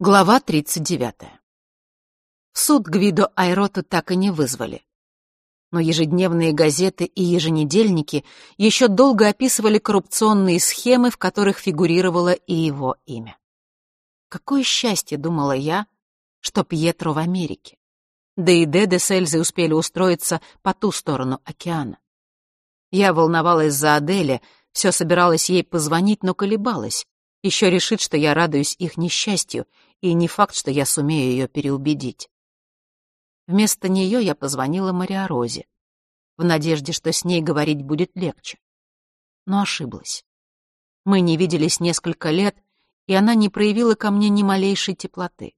Глава 39. В суд Гвидо Айроту так и не вызвали. Но ежедневные газеты и еженедельники еще долго описывали коррупционные схемы, в которых фигурировало и его имя. Какое счастье, думала я, что Пьетро в Америке. Да и Деде с Эльзой успели устроиться по ту сторону океана. Я волновалась за Аделе, все собиралась ей позвонить, но колебалась. Еще решит, что я радуюсь их несчастью, и не факт, что я сумею ее переубедить. Вместо нее я позвонила Мариорозе, в надежде, что с ней говорить будет легче. Но ошиблась. Мы не виделись несколько лет, и она не проявила ко мне ни малейшей теплоты.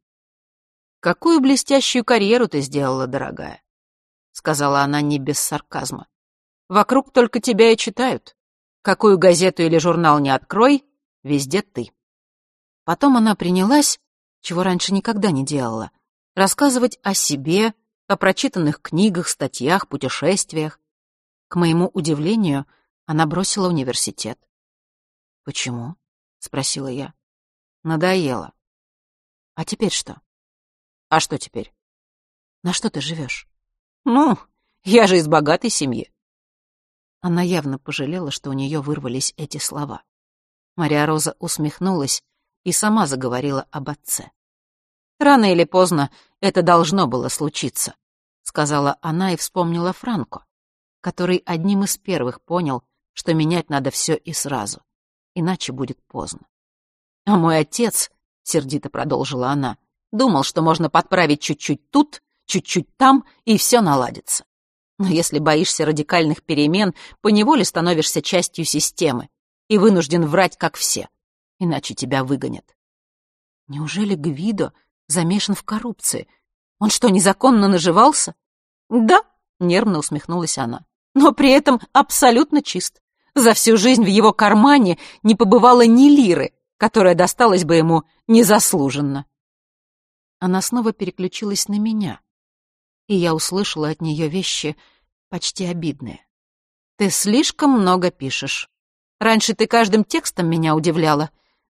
«Какую блестящую карьеру ты сделала, дорогая?» — сказала она не без сарказма. «Вокруг только тебя и читают. Какую газету или журнал не открой, везде ты». Потом она принялась чего раньше никогда не делала, рассказывать о себе, о прочитанных книгах, статьях, путешествиях. К моему удивлению, она бросила университет. «Почему?» — спросила я. «Надоело». «А теперь что?» «А что теперь?» «На что ты живешь?» «Ну, я же из богатой семьи». Она явно пожалела, что у нее вырвались эти слова. Мария Роза усмехнулась, и сама заговорила об отце. «Рано или поздно это должно было случиться», — сказала она и вспомнила Франко, который одним из первых понял, что менять надо все и сразу, иначе будет поздно. «А мой отец», — сердито продолжила она, — «думал, что можно подправить чуть-чуть тут, чуть-чуть там, и все наладится. Но если боишься радикальных перемен, поневоле становишься частью системы и вынужден врать, как все иначе тебя выгонят. Неужели Гвидо замешан в коррупции? Он что, незаконно наживался? Да, нервно усмехнулась она. Но при этом абсолютно чист. За всю жизнь в его кармане не побывало ни лиры, которая досталась бы ему незаслуженно. Она снова переключилась на меня, и я услышала от нее вещи почти обидные. «Ты слишком много пишешь. Раньше ты каждым текстом меня удивляла,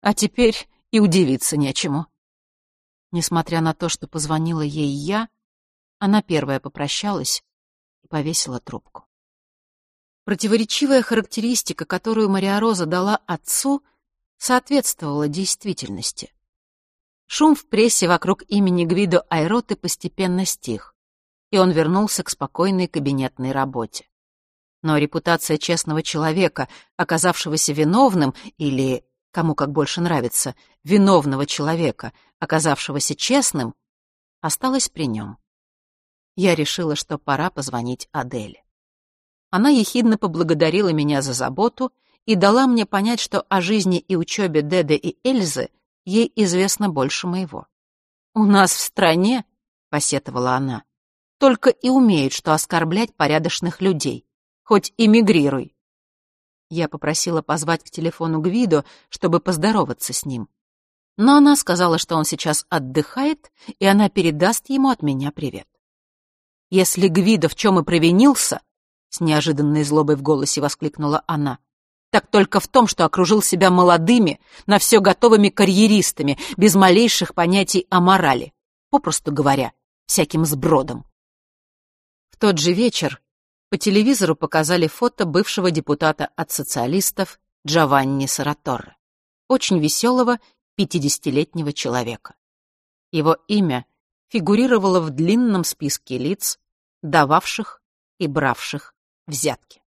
а теперь и удивиться нечему. Несмотря на то, что позвонила ей я, она первая попрощалась и повесила трубку. Противоречивая характеристика, которую Мария Роза дала отцу, соответствовала действительности. Шум в прессе вокруг имени Гвидо Айроты постепенно стих, и он вернулся к спокойной кабинетной работе. Но репутация честного человека, оказавшегося виновным или кому как больше нравится, виновного человека, оказавшегося честным, осталась при нем. Я решила, что пора позвонить Аделе. Она ехидно поблагодарила меня за заботу и дала мне понять, что о жизни и учебе Деды и Эльзы ей известно больше моего. «У нас в стране», — посетовала она, — «только и умеют, что оскорблять порядочных людей. Хоть эмигрируй». Я попросила позвать к телефону Гвидо, чтобы поздороваться с ним. Но она сказала, что он сейчас отдыхает, и она передаст ему от меня привет. «Если Гвидо в чем и провинился», — с неожиданной злобой в голосе воскликнула она, «так только в том, что окружил себя молодыми, на все готовыми карьеристами, без малейших понятий о морали, попросту говоря, всяким сбродом». В тот же вечер по телевизору показали фото бывшего депутата от социалистов Джованни Сараторре, очень веселого 50-летнего человека. Его имя фигурировало в длинном списке лиц, дававших и бравших взятки.